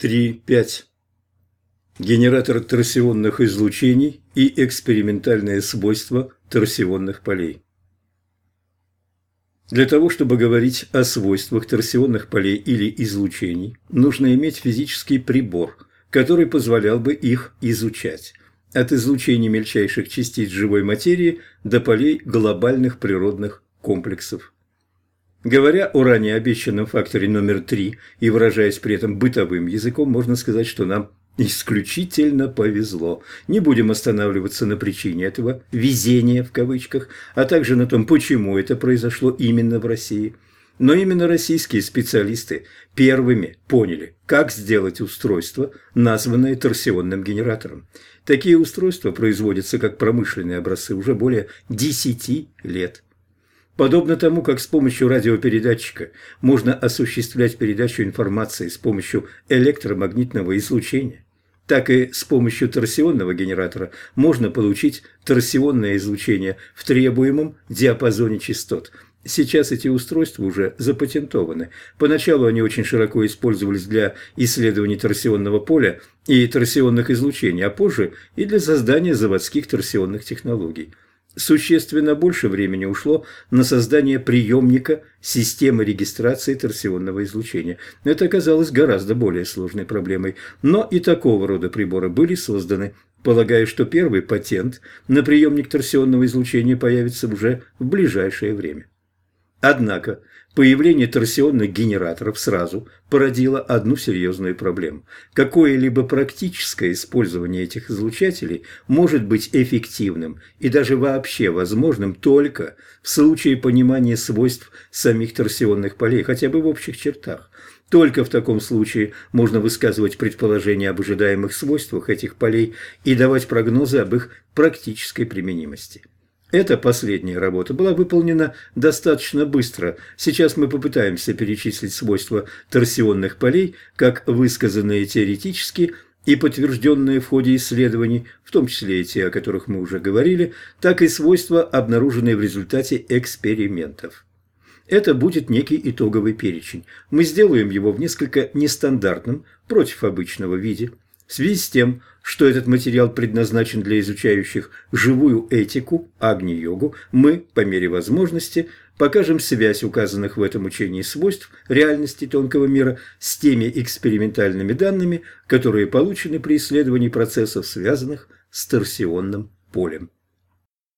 3.5. Генератор торсионных излучений и экспериментальные свойства торсионных полей. Для того, чтобы говорить о свойствах торсионных полей или излучений, нужно иметь физический прибор, который позволял бы их изучать. От излучений мельчайших частиц живой материи до полей глобальных природных комплексов. Говоря о ранее обещанном факторе номер три и выражаясь при этом бытовым языком, можно сказать, что нам исключительно повезло. Не будем останавливаться на причине этого «везения» в кавычках, а также на том, почему это произошло именно в России. Но именно российские специалисты первыми поняли, как сделать устройство, названное торсионным генератором. Такие устройства производятся как промышленные образцы уже более 10 лет. Подобно тому, как с помощью радиопередатчика можно осуществлять передачу информации с помощью электромагнитного излучения, так и с помощью торсионного генератора можно получить торсионное излучение в требуемом диапазоне частот. Сейчас эти устройства уже запатентованы. Поначалу они очень широко использовались для исследований торсионного поля и торсионных излучений, а позже и для создания заводских торсионных технологий. Существенно больше времени ушло на создание приемника системы регистрации торсионного излучения. Это оказалось гораздо более сложной проблемой, но и такого рода приборы были созданы. Полагаю, что первый патент на приемник торсионного излучения появится уже в ближайшее время. Однако появление торсионных генераторов сразу породило одну серьезную проблему. Какое-либо практическое использование этих излучателей может быть эффективным и даже вообще возможным только в случае понимания свойств самих торсионных полей, хотя бы в общих чертах. Только в таком случае можно высказывать предположения об ожидаемых свойствах этих полей и давать прогнозы об их практической применимости. Эта последняя работа была выполнена достаточно быстро. Сейчас мы попытаемся перечислить свойства торсионных полей, как высказанные теоретически и подтвержденные в ходе исследований, в том числе и те, о которых мы уже говорили, так и свойства, обнаруженные в результате экспериментов. Это будет некий итоговый перечень. Мы сделаем его в несколько нестандартном, против обычного виде – в связи с тем, что этот материал предназначен для изучающих живую этику, агни-йогу, мы, по мере возможности, покажем связь указанных в этом учении свойств реальности тонкого мира с теми экспериментальными данными, которые получены при исследовании процессов, связанных с торсионным полем.